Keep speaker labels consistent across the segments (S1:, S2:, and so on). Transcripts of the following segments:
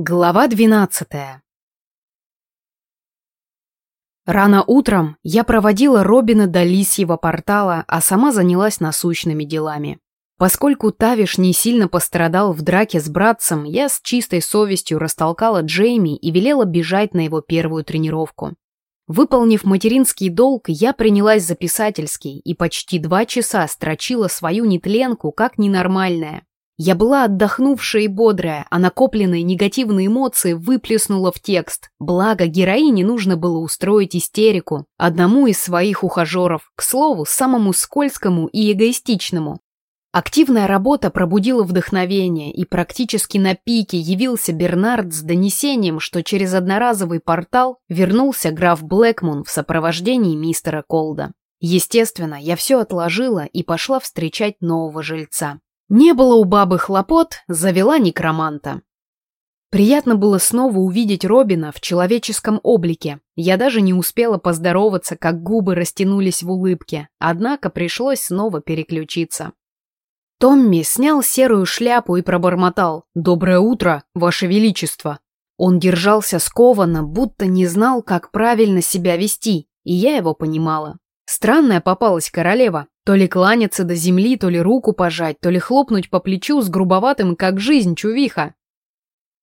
S1: Глава двенадцатая Рано утром я проводила Робина до лисьего портала, а сама занялась насущными делами. Поскольку Тавиш не сильно пострадал в драке с братцем, я с чистой совестью растолкала Джейми и велела бежать на его первую тренировку. Выполнив материнский долг, я принялась за писательский и почти два часа строчила свою нетленку как ненормальная. Я была отдохнувшая и бодрая, а накопленные негативные эмоции выплеснула в текст. Благо, героине нужно было устроить истерику. Одному из своих ухажеров, к слову, самому скользкому и эгоистичному. Активная работа пробудила вдохновение, и практически на пике явился Бернард с донесением, что через одноразовый портал вернулся граф Блэкмун в сопровождении мистера Колда. Естественно, я все отложила и пошла встречать нового жильца. Не было у бабы хлопот, завела некроманта. Приятно было снова увидеть Робина в человеческом облике. Я даже не успела поздороваться, как губы растянулись в улыбке, однако пришлось снова переключиться. Томми снял серую шляпу и пробормотал «Доброе утро, Ваше Величество!». Он держался скованно, будто не знал, как правильно себя вести, и я его понимала. Странная попалась королева. То ли кланяться до земли, то ли руку пожать, то ли хлопнуть по плечу с грубоватым, как жизнь, чувиха.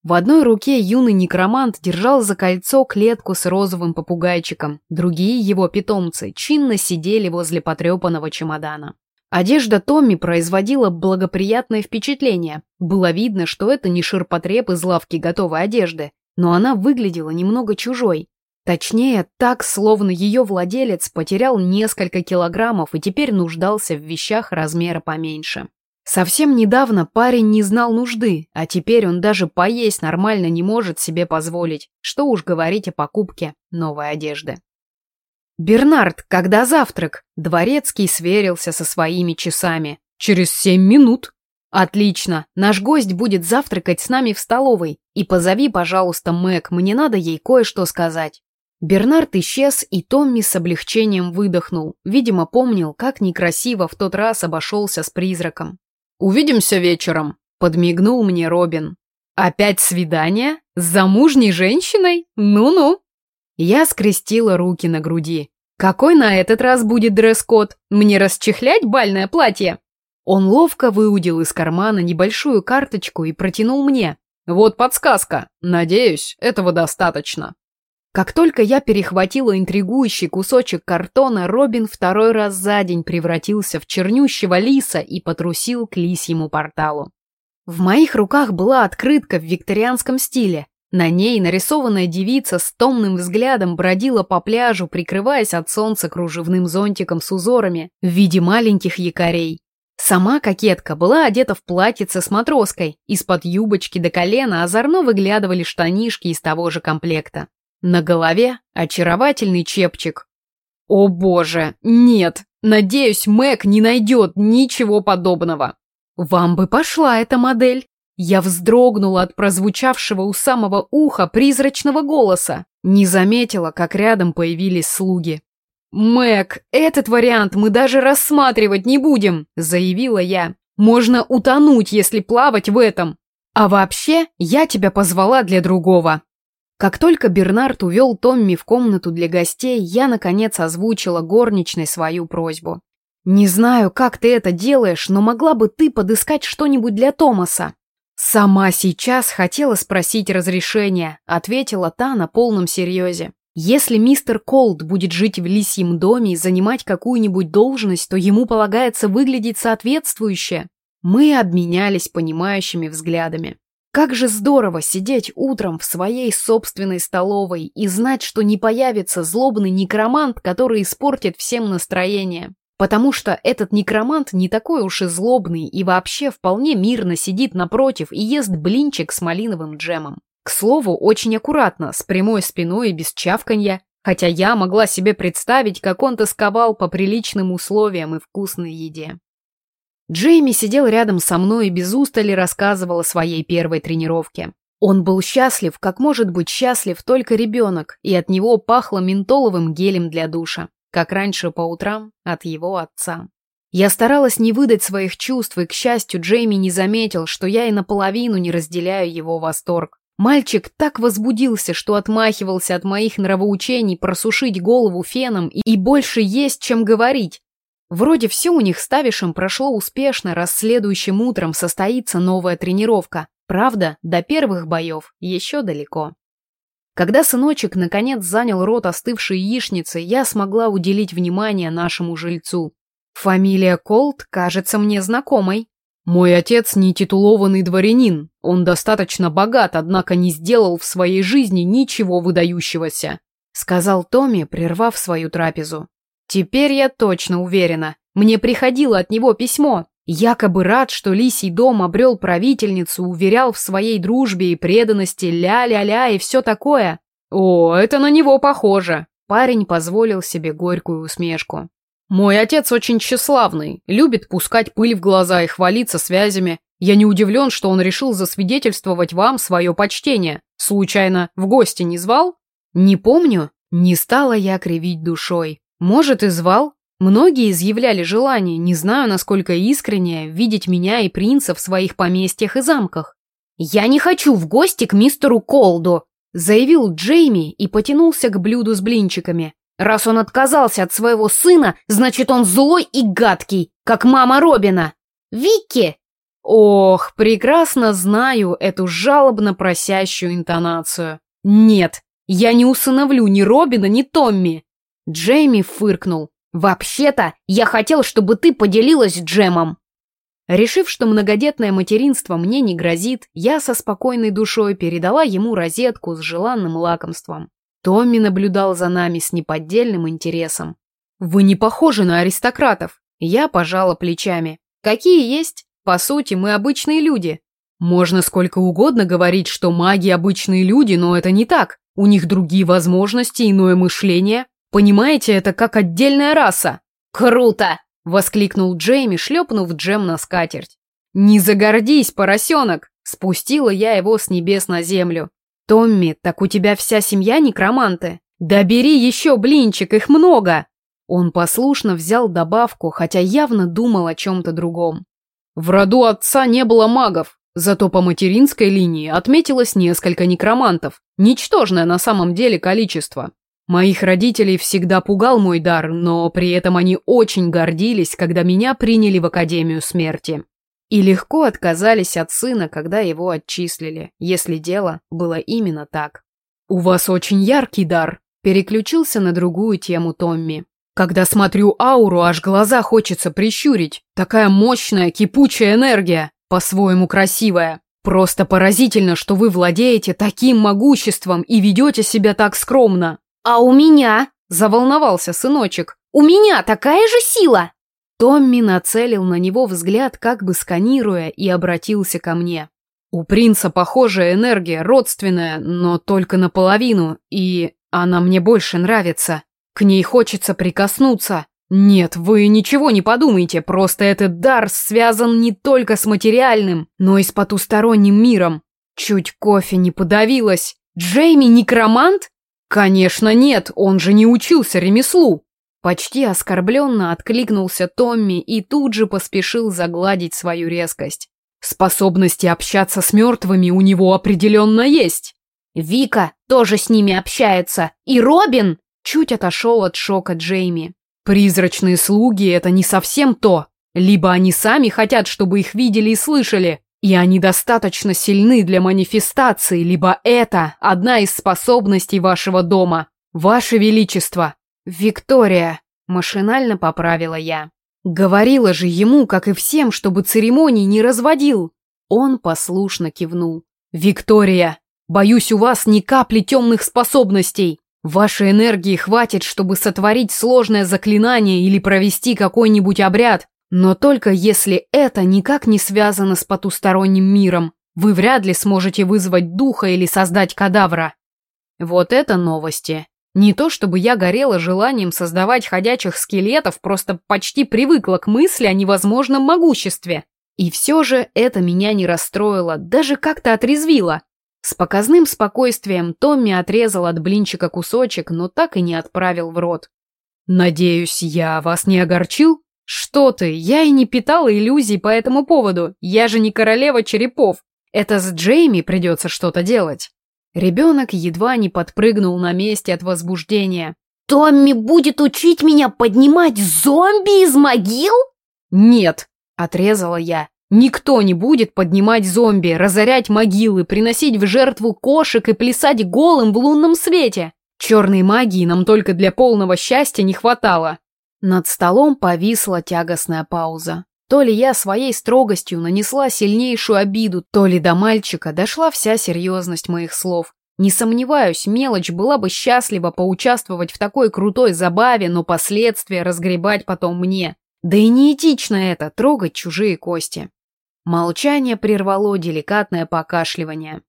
S1: В одной руке юный некромант держал за кольцо клетку с розовым попугайчиком. Другие его питомцы чинно сидели возле потрепанного чемодана. Одежда Томми производила благоприятное впечатление. Было видно, что это не ширпотреб из лавки готовой одежды, но она выглядела немного чужой. Точнее, так, словно ее владелец потерял несколько килограммов и теперь нуждался в вещах размера поменьше. Совсем недавно парень не знал нужды, а теперь он даже поесть нормально не может себе позволить, что уж говорить о покупке новой одежды. «Бернард, когда завтрак?» Дворецкий сверился со своими часами. «Через семь минут». «Отлично, наш гость будет завтракать с нами в столовой. И позови, пожалуйста, Мэг, мне надо ей кое-что сказать». Бернард исчез, и Томми с облегчением выдохнул. Видимо, помнил, как некрасиво в тот раз обошелся с призраком. «Увидимся вечером», — подмигнул мне Робин. «Опять свидание? С замужней женщиной? Ну-ну». Я скрестила руки на груди. «Какой на этот раз будет дресс-код? Мне расчехлять бальное платье?» Он ловко выудил из кармана небольшую карточку и протянул мне. «Вот подсказка. Надеюсь, этого достаточно». Как только я перехватила интригующий кусочек картона, Робин второй раз за день превратился в чернющего лиса и потрусил к лисьему порталу. В моих руках была открытка в викторианском стиле. На ней нарисованная девица с томным взглядом бродила по пляжу, прикрываясь от солнца кружевным зонтиком с узорами в виде маленьких якорей. Сама кокетка была одета в платьице с матроской, из-под юбочки до колена озорно выглядывали штанишки из того же комплекта. На голове очаровательный чепчик. О боже, нет, надеюсь, Мэг не найдет ничего подобного. Вам бы пошла эта модель. Я вздрогнула от прозвучавшего у самого уха призрачного голоса. Не заметила, как рядом появились слуги. «Мэг, этот вариант мы даже рассматривать не будем», — заявила я. «Можно утонуть, если плавать в этом. А вообще, я тебя позвала для другого. Как только Бернард увел Томми в комнату для гостей, я, наконец, озвучила горничной свою просьбу. «Не знаю, как ты это делаешь, но могла бы ты подыскать что-нибудь для Томаса?» «Сама сейчас хотела спросить разрешения», — ответила та на полном серьезе. «Если мистер Колд будет жить в лисьем доме и занимать какую-нибудь должность, то ему полагается выглядеть соответствующе». Мы обменялись понимающими взглядами. Как же здорово сидеть утром в своей собственной столовой и знать, что не появится злобный некромант, который испортит всем настроение. Потому что этот некромант не такой уж и злобный и вообще вполне мирно сидит напротив и ест блинчик с малиновым джемом. К слову, очень аккуратно, с прямой спиной и без чавканья, хотя я могла себе представить, как он тосковал по приличным условиям и вкусной еде. Джейми сидел рядом со мной и без устали рассказывал о своей первой тренировке. Он был счастлив, как может быть счастлив только ребенок, и от него пахло ментоловым гелем для душа, как раньше по утрам от его отца. Я старалась не выдать своих чувств, и, к счастью, Джейми не заметил, что я и наполовину не разделяю его восторг. Мальчик так возбудился, что отмахивался от моих нравоучений просушить голову феном и больше есть, чем говорить. Вроде все у них с Тавишем прошло успешно, раз следующим утром состоится новая тренировка. Правда, до первых боев еще далеко. Когда сыночек наконец занял рот остывшей яичницы, я смогла уделить внимание нашему жильцу. Фамилия Колт кажется мне знакомой. Мой отец не титулованный дворянин. Он достаточно богат, однако не сделал в своей жизни ничего выдающегося, сказал Томми, прервав свою трапезу. Теперь я точно уверена. Мне приходило от него письмо. Якобы рад, что Лисий дом обрел правительницу, уверял в своей дружбе и преданности, ля-ля-ля и все такое. О, это на него похоже. Парень позволил себе горькую усмешку. Мой отец очень тщеславный, любит пускать пыль в глаза и хвалиться связями. Я не удивлен, что он решил засвидетельствовать вам свое почтение. Случайно в гости не звал? Не помню. Не стала я кривить душой. Может, и звал. Многие изъявляли желание, не знаю, насколько искреннее, видеть меня и принца в своих поместьях и замках. «Я не хочу в гости к мистеру Колду», заявил Джейми и потянулся к блюду с блинчиками. «Раз он отказался от своего сына, значит, он злой и гадкий, как мама Робина. Вики!» Ох, прекрасно знаю эту жалобно просящую интонацию. «Нет, я не усыновлю ни Робина, ни Томми. Джейми фыркнул. «Вообще-то, я хотел, чтобы ты поделилась джемом!» Решив, что многодетное материнство мне не грозит, я со спокойной душой передала ему розетку с желанным лакомством. Томми наблюдал за нами с неподдельным интересом. «Вы не похожи на аристократов!» Я пожала плечами. «Какие есть? По сути, мы обычные люди. Можно сколько угодно говорить, что маги обычные люди, но это не так. У них другие возможности, иное мышление. Понимаете, это как отдельная раса. Круто! Воскликнул Джейми, шлепнув джем на скатерть. Не загордись, поросенок! Спустила я его с небес на землю. Томми, так у тебя вся семья некроманты. Да бери еще блинчик, их много. Он послушно взял добавку, хотя явно думал о чем-то другом. В роду отца не было магов, зато по материнской линии отметилось несколько некромантов. Ничтожное на самом деле количество. Моих родителей всегда пугал мой дар, но при этом они очень гордились, когда меня приняли в Академию Смерти. И легко отказались от сына, когда его отчислили, если дело было именно так. «У вас очень яркий дар», – переключился на другую тему Томми. «Когда смотрю ауру, аж глаза хочется прищурить. Такая мощная, кипучая энергия, по-своему красивая. Просто поразительно, что вы владеете таким могуществом и ведете себя так скромно. «А у меня?» – заволновался сыночек. «У меня такая же сила!» Томми нацелил на него взгляд, как бы сканируя, и обратился ко мне. «У принца похожая энергия, родственная, но только наполовину, и она мне больше нравится. К ней хочется прикоснуться. Нет, вы ничего не подумайте, просто этот дар связан не только с материальным, но и с потусторонним миром. Чуть кофе не подавилась. Джейми некромант? «Конечно нет, он же не учился ремеслу!» Почти оскорбленно откликнулся Томми и тут же поспешил загладить свою резкость. Способности общаться с мертвыми у него определенно есть. Вика тоже с ними общается. И Робин чуть отошел от шока Джейми. Призрачные слуги — это не совсем то. Либо они сами хотят, чтобы их видели и слышали, и они достаточно сильны для манифестации, либо это одна из способностей вашего дома. Ваше Величество. Виктория, машинально поправила я. Говорила же ему, как и всем, чтобы церемоний не разводил. Он послушно кивнул. Виктория, боюсь, у вас ни капли темных способностей. Вашей энергии хватит, чтобы сотворить сложное заклинание или провести какой-нибудь обряд, но только если это никак не связано с потусторонним миром, вы вряд ли сможете вызвать духа или создать кадавра. Вот это новости. Не то чтобы я горела желанием создавать ходячих скелетов, просто почти привыкла к мысли о невозможном могуществе. И все же это меня не расстроило, даже как-то отрезвило. С показным спокойствием Томми отрезал от блинчика кусочек, но так и не отправил в рот. «Надеюсь, я вас не огорчил?» «Что ты, я и не питала иллюзий по этому поводу, я же не королева черепов. Это с Джейми придется что-то делать. Ребенок едва не подпрыгнул на месте от возбуждения.
S2: «Томми будет учить меня поднимать зомби из могил?»
S1: «Нет», — отрезала я. «Никто не будет поднимать зомби, разорять могилы, приносить в жертву кошек и плясать голым в лунном свете. Черной магии нам только для полного счастья не хватало». Над столом повисла тягостная пауза. То ли я своей строгостью нанесла сильнейшую обиду, то ли до мальчика дошла вся серьезность моих слов. Не сомневаюсь, мелочь была бы счастлива поучаствовать в такой крутой забаве, но последствия разгребать потом мне. Да и неэтично это, трогать чужие кости. Молчание прервало деликатное покашливание.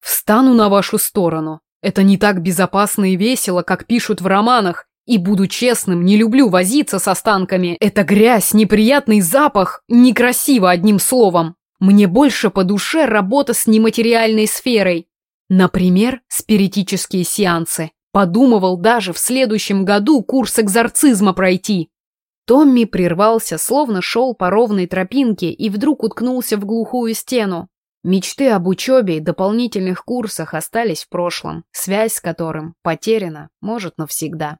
S1: «Встану на вашу сторону. Это не так безопасно и весело, как пишут в романах. И буду честным, не люблю возиться с останками. Это грязь, неприятный запах, некрасиво одним словом. Мне больше по душе работа с нематериальной сферой. Например, спиритические сеансы. Подумывал даже в следующем году курс экзорцизма пройти. Томми прервался, словно шел по ровной тропинке и вдруг уткнулся в глухую стену. Мечты об учебе и дополнительных курсах остались в прошлом, связь с которым потеряна, может, навсегда.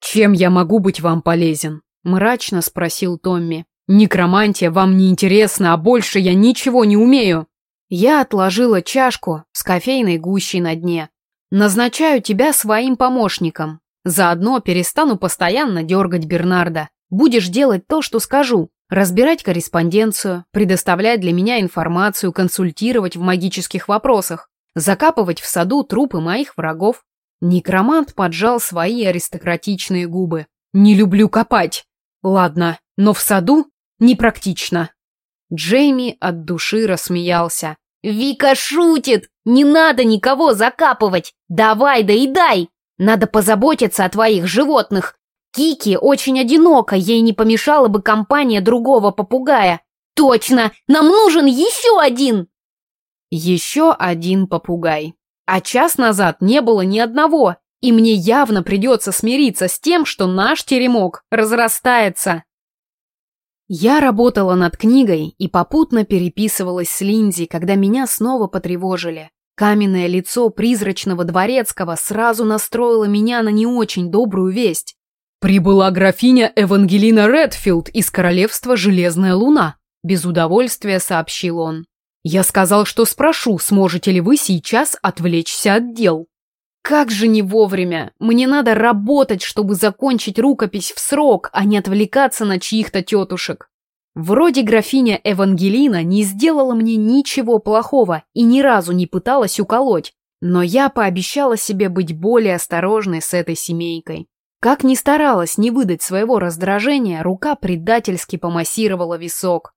S1: «Чем я могу быть вам полезен?» – мрачно спросил Томми. «Некромантия вам не интересна, а больше я ничего не умею». Я отложила чашку с кофейной гущей на дне. «Назначаю тебя своим помощником. Заодно перестану постоянно дергать Бернарда. Будешь делать то, что скажу. Разбирать корреспонденцию, предоставлять для меня информацию, консультировать в магических вопросах, закапывать в саду трупы моих врагов, Некромант поджал свои аристократичные губы. «Не люблю копать. Ладно, но в саду непрактично». Джейми от души рассмеялся.
S2: «Вика шутит! Не надо никого закапывать! Давай, доедай! Надо позаботиться о твоих животных! Кики очень одинока, ей не помешала бы компания другого попугая! Точно! Нам нужен еще один!»
S1: Еще один попугай. А час назад не было ни одного, и мне явно придется смириться с тем, что наш теремок разрастается. Я работала над книгой и попутно переписывалась с Линзи, когда меня снова потревожили. Каменное лицо призрачного дворецкого сразу настроило меня на не очень добрую весть. «Прибыла графиня Евангелина Редфилд из королевства Железная Луна», без удовольствия сообщил он. Я сказал, что спрошу, сможете ли вы сейчас отвлечься от дел. Как же не вовремя. Мне надо работать, чтобы закончить рукопись в срок, а не отвлекаться на чьих-то тетушек. Вроде графиня Евангелина не сделала мне ничего плохого и ни разу не пыталась уколоть, но я пообещала себе быть более осторожной с этой семейкой. Как ни старалась не выдать своего раздражения, рука предательски помассировала висок.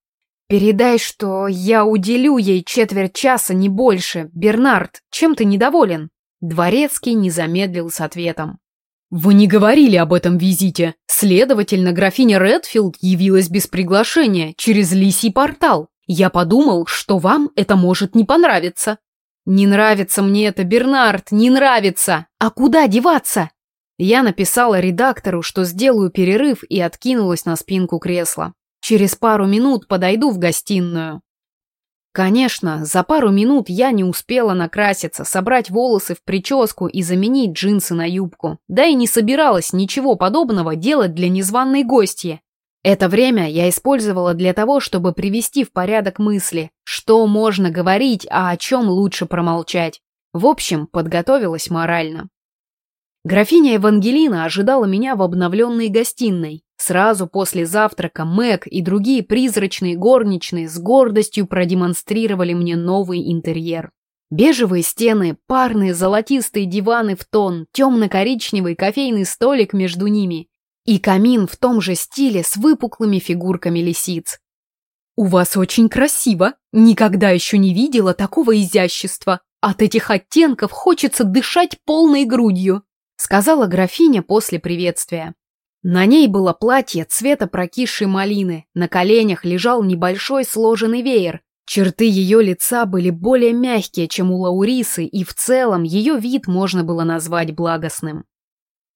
S1: «Передай, что я уделю ей четверть часа, не больше. Бернард, чем ты недоволен?» Дворецкий не замедлил с ответом. «Вы не говорили об этом визите. Следовательно, графиня Редфилд явилась без приглашения, через лисий портал. Я подумал, что вам это может не понравиться». «Не нравится мне это, Бернард, не нравится! А куда деваться?» Я написала редактору, что сделаю перерыв и откинулась на спинку кресла. Через пару минут подойду в гостиную. Конечно, за пару минут я не успела накраситься, собрать волосы в прическу и заменить джинсы на юбку. Да и не собиралась ничего подобного делать для незваной гостьи. Это время я использовала для того, чтобы привести в порядок мысли, что можно говорить, а о чем лучше промолчать. В общем, подготовилась морально. Графиня Евангелина ожидала меня в обновленной гостиной. Сразу после завтрака Мэг и другие призрачные горничные с гордостью продемонстрировали мне новый интерьер. Бежевые стены, парные золотистые диваны в тон, темно-коричневый кофейный столик между ними и камин в том же стиле с выпуклыми фигурками лисиц. «У вас очень красиво! Никогда еще не видела такого изящества! От этих оттенков хочется дышать полной грудью!» сказала графиня после приветствия. На ней было платье цвета прокисшей малины, на коленях лежал небольшой сложенный веер. Черты ее лица были более мягкие, чем у Лаурисы, и в целом ее вид можно было назвать благостным.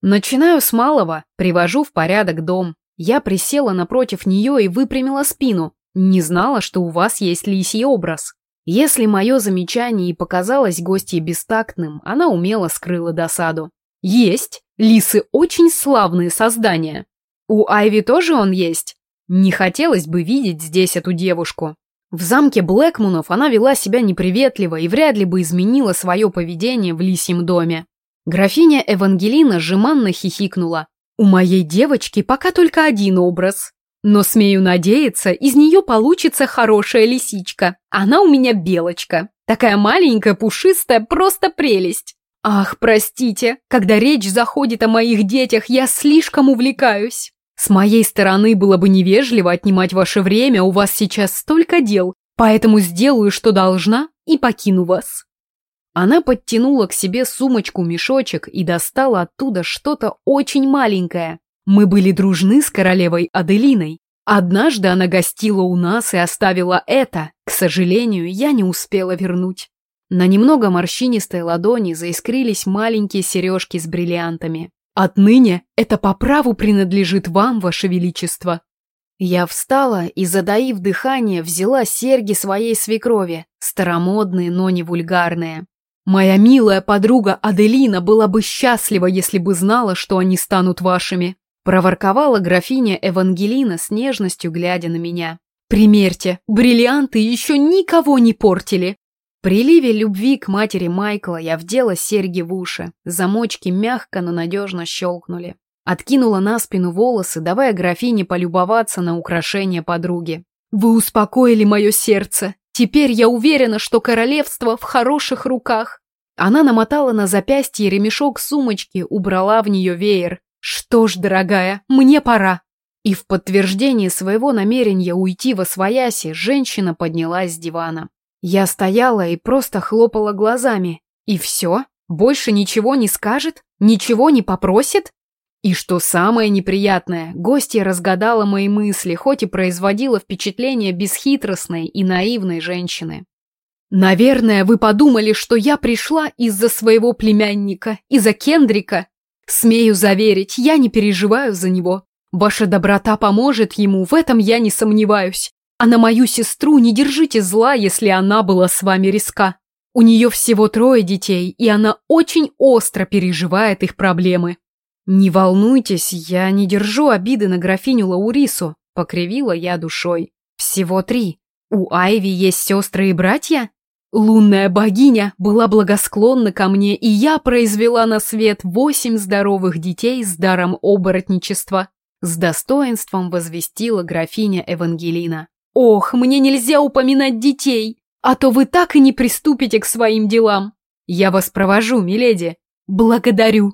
S1: Начинаю с малого, привожу в порядок дом. Я присела напротив нее и выпрямила спину. Не знала, что у вас есть лисий образ. Если мое замечание и показалось гостье бестактным, она умело скрыла досаду. Есть, лисы очень славные создания. У Айви тоже он есть? Не хотелось бы видеть здесь эту девушку. В замке Блэкмунов она вела себя неприветливо и вряд ли бы изменила свое поведение в лисьем доме. Графиня Евангелина жеманно хихикнула. «У моей девочки пока только один образ. Но, смею надеяться, из нее получится хорошая лисичка. Она у меня белочка. Такая маленькая, пушистая, просто прелесть. Ах, простите, когда речь заходит о моих детях, я слишком увлекаюсь. С моей стороны было бы невежливо отнимать ваше время, у вас сейчас столько дел, поэтому сделаю, что должна, и покину вас». Она подтянула к себе сумочку-мешочек и достала оттуда что-то очень маленькое. Мы были дружны с королевой Аделиной. Однажды она гостила у нас и оставила это. К сожалению, я не успела вернуть. На немного морщинистой ладони заискрились маленькие сережки с бриллиантами. Отныне это по праву принадлежит вам, ваше величество. Я встала и, задаив дыхание, взяла серьги своей свекрови, старомодные, но не вульгарные. Моя милая подруга Аделина была бы счастлива, если бы знала, что они станут вашими. Проворковала графиня Евангелина с нежностью, глядя на меня. Примерьте, бриллианты еще никого не портили приливе любви к матери Майкла я вдела серьги в уши. Замочки мягко, но надежно щелкнули. Откинула на спину волосы, давая графине полюбоваться на украшение подруги. «Вы успокоили мое сердце. Теперь я уверена, что королевство в хороших руках». Она намотала на запястье ремешок сумочки, убрала в нее веер. «Что ж, дорогая, мне пора». И в подтверждение своего намерения уйти во свояси, женщина поднялась с дивана. Я стояла и просто хлопала глазами. И все? Больше ничего не скажет? Ничего не попросит? И что самое неприятное, гостья разгадала мои мысли, хоть и производила впечатление бесхитростной и наивной женщины. «Наверное, вы подумали, что я пришла из-за своего племянника, из-за Кендрика. Смею заверить, я не переживаю за него. Ваша доброта поможет ему, в этом я не сомневаюсь. А на мою сестру не держите зла, если она была с вами риска. У нее всего трое детей, и она очень остро переживает их проблемы. Не волнуйтесь, я не держу обиды на графиню Лаурису, покривила я душой. Всего три. У Айви есть сестры и братья? Лунная богиня была благосклонна ко мне, и я произвела на свет восемь здоровых детей с даром оборотничества. С достоинством возвестила графиня Евангелина. Ох, мне нельзя упоминать детей, а то вы так и не приступите к своим делам. Я вас провожу, миледи. Благодарю.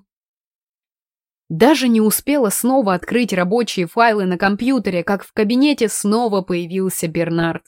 S1: Даже не успела снова открыть рабочие файлы на компьютере, как в кабинете снова появился Бернард.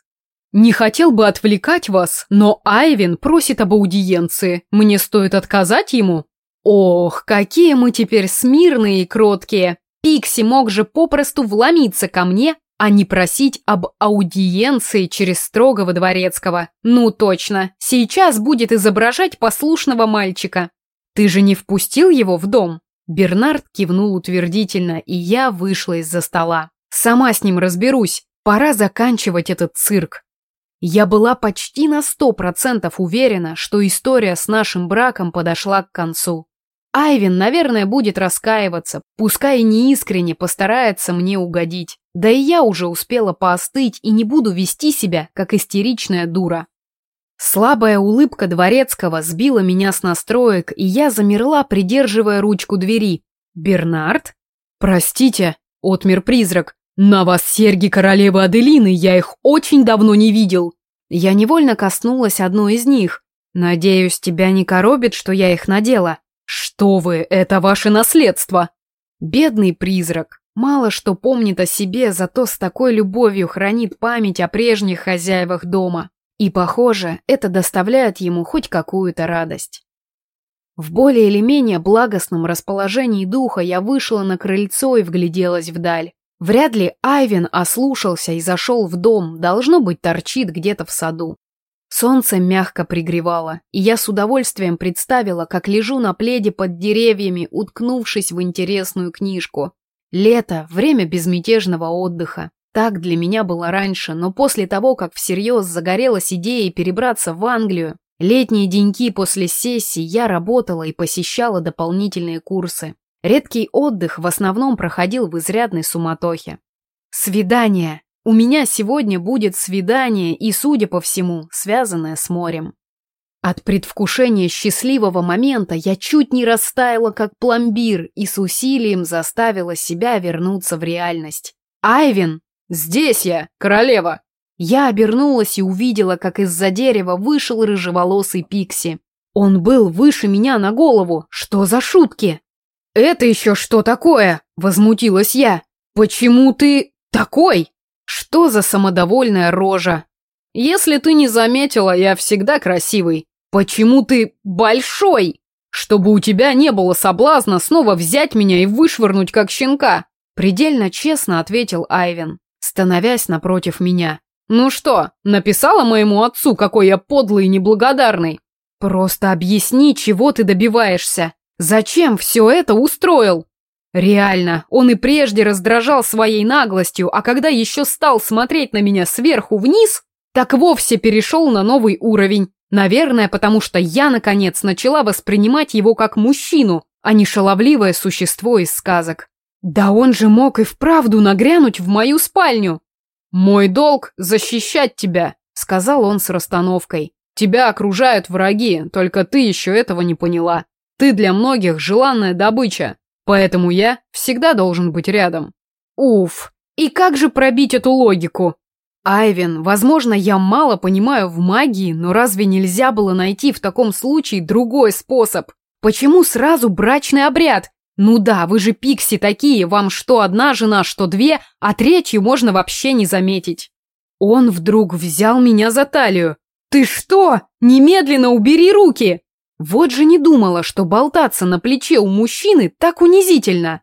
S1: «Не хотел бы отвлекать вас, но Айвен просит об аудиенции. Мне стоит отказать ему?» «Ох, какие мы теперь смирные и кроткие! Пикси мог же попросту вломиться ко мне а не просить об аудиенции через строгого дворецкого. Ну точно, сейчас будет изображать послушного мальчика. Ты же не впустил его в дом? Бернард кивнул утвердительно, и я вышла из-за стола. Сама с ним разберусь, пора заканчивать этот цирк. Я была почти на сто процентов уверена, что история с нашим браком подошла к концу. Айвин, наверное, будет раскаиваться, пускай неискренне постарается мне угодить. Да и я уже успела поостыть и не буду вести себя, как истеричная дура. Слабая улыбка дворецкого сбила меня с настроек, и я замерла, придерживая ручку двери. «Бернард?» «Простите», — отмер призрак. «На вас серьги королевы Аделины, я их очень давно не видел». Я невольно коснулась одной из них. «Надеюсь, тебя не коробит, что я их надела?» «Что вы, это ваше наследство!» Бедный призрак. Мало что помнит о себе, зато с такой любовью хранит память о прежних хозяевах дома. И, похоже, это доставляет ему хоть какую-то радость. В более или менее благостном расположении духа я вышла на крыльцо и вгляделась вдаль. Вряд ли Айвен ослушался и зашел в дом, должно быть, торчит где-то в саду. Солнце мягко пригревало, и я с удовольствием представила, как лежу на пледе под деревьями, уткнувшись в интересную книжку. Лето – время безмятежного отдыха. Так для меня было раньше, но после того, как всерьез загорелась идея перебраться в Англию, летние деньки после сессии я работала и посещала дополнительные курсы. Редкий отдых в основном проходил в изрядной суматохе. Свидание. У меня сегодня будет свидание и, судя по всему, связанное с морем. От предвкушения счастливого момента я чуть не растаяла, как пломбир, и с усилием заставила себя вернуться в реальность. «Айвен!» «Здесь я, королева!» Я обернулась и увидела, как из-за дерева вышел рыжеволосый Пикси. Он был выше меня на голову. Что за шутки? «Это еще что такое?» – возмутилась я. «Почему ты такой? Что за самодовольная рожа?» «Если ты не заметила, я всегда красивый. «Почему ты большой? Чтобы у тебя не было соблазна снова взять меня и вышвырнуть как щенка!» Предельно честно ответил Айвен, становясь напротив меня. «Ну что, написала моему отцу, какой я подлый и неблагодарный?» «Просто объясни, чего ты добиваешься. Зачем все это устроил?» Реально, он и прежде раздражал своей наглостью, а когда еще стал смотреть на меня сверху вниз, так вовсе перешел на новый уровень. Наверное, потому что я, наконец, начала воспринимать его как мужчину, а не шаловливое существо из сказок. Да он же мог и вправду нагрянуть в мою спальню. «Мой долг — защищать тебя», — сказал он с расстановкой. «Тебя окружают враги, только ты еще этого не поняла. Ты для многих желанная добыча, поэтому я всегда должен быть рядом». Уф, и как же пробить эту логику? Айвен, возможно, я мало понимаю в магии, но разве нельзя было найти в таком случае другой способ? Почему сразу брачный обряд? Ну да, вы же пикси такие, вам что одна жена, что две, а третью можно вообще не заметить. Он вдруг взял меня за талию. Ты что? Немедленно убери руки! Вот же не думала, что болтаться на плече у мужчины так унизительно.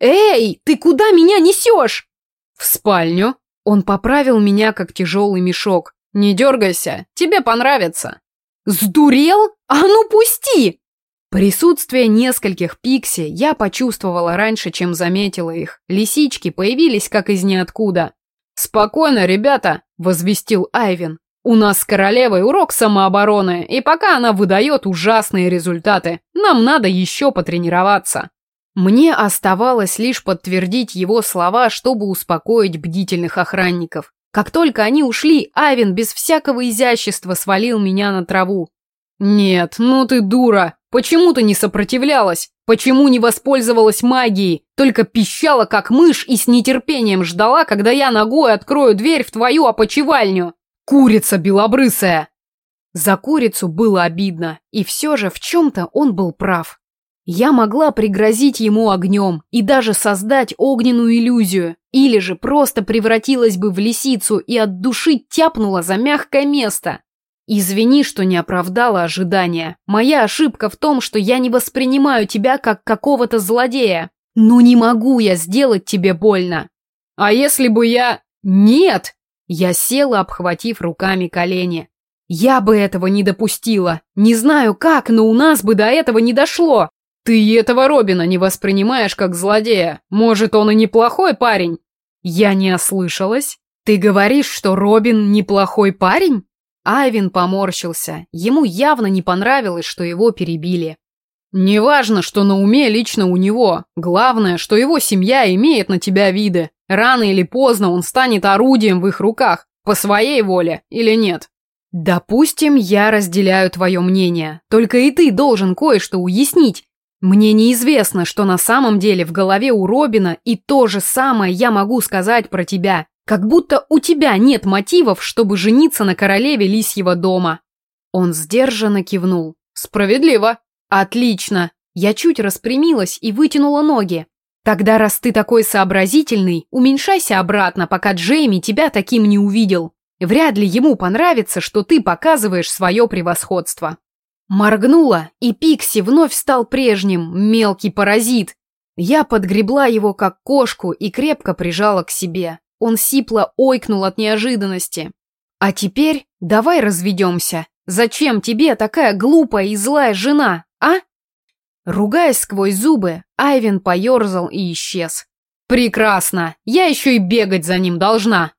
S1: Эй, ты куда меня несешь? В спальню, он поправил меня, как тяжелый мешок. «Не дергайся, тебе понравится». «Сдурел? А ну пусти!» Присутствие нескольких пикси я почувствовала раньше, чем заметила их. Лисички появились как из ниоткуда. «Спокойно, ребята», — возвестил Айвен. «У нас с королевой урок самообороны, и пока она выдает ужасные результаты, нам надо еще потренироваться». Мне оставалось лишь подтвердить его слова, чтобы успокоить бдительных охранников. Как только они ушли, Авен без всякого изящества свалил меня на траву. «Нет, ну ты дура! Почему ты не сопротивлялась? Почему не воспользовалась магией? Только пищала, как мышь, и с нетерпением ждала, когда я ногой открою дверь в твою опочивальню? Курица белобрысая!» За курицу было обидно, и все же в чем-то он был прав. Я могла пригрозить ему огнем и даже создать огненную иллюзию, или же просто превратилась бы в лисицу и от души тяпнула за мягкое место. Извини, что не оправдала ожидания. Моя ошибка в том, что я не воспринимаю тебя как какого-то злодея. Но не могу я сделать тебе больно. А если бы я... Нет! Я села, обхватив руками колени. Я бы этого не допустила. Не знаю как, но у нас бы до этого не дошло. «Ты этого Робина не воспринимаешь как злодея. Может, он и неплохой парень?» «Я не ослышалась. Ты говоришь, что Робин неплохой парень?» Айвин поморщился. Ему явно не понравилось, что его перебили. «Неважно, что на уме лично у него. Главное, что его семья имеет на тебя виды. Рано или поздно он станет орудием в их руках. По своей воле или нет?» «Допустим, я разделяю твое мнение. Только и ты должен кое-что уяснить. Мне неизвестно, что на самом деле в голове у Робина, и то же самое я могу сказать про тебя. Как будто у тебя нет мотивов, чтобы жениться на королеве Лисьего дома. Он сдержанно кивнул. Справедливо. Отлично. Я чуть распрямилась и вытянула ноги. Тогда, раз ты такой сообразительный, уменьшайся обратно, пока Джейми тебя таким не увидел. Вряд ли ему понравится, что ты показываешь свое превосходство. Моргнула, и Пикси вновь стал прежним, мелкий паразит. Я подгребла его как кошку и крепко прижала к себе. Он сипло ойкнул от неожиданности. «А теперь давай разведемся. Зачем тебе такая глупая и злая жена, а?» Ругаясь сквозь зубы, Айвен поерзал и исчез. Прекрасно. Я еще и бегать за ним должна.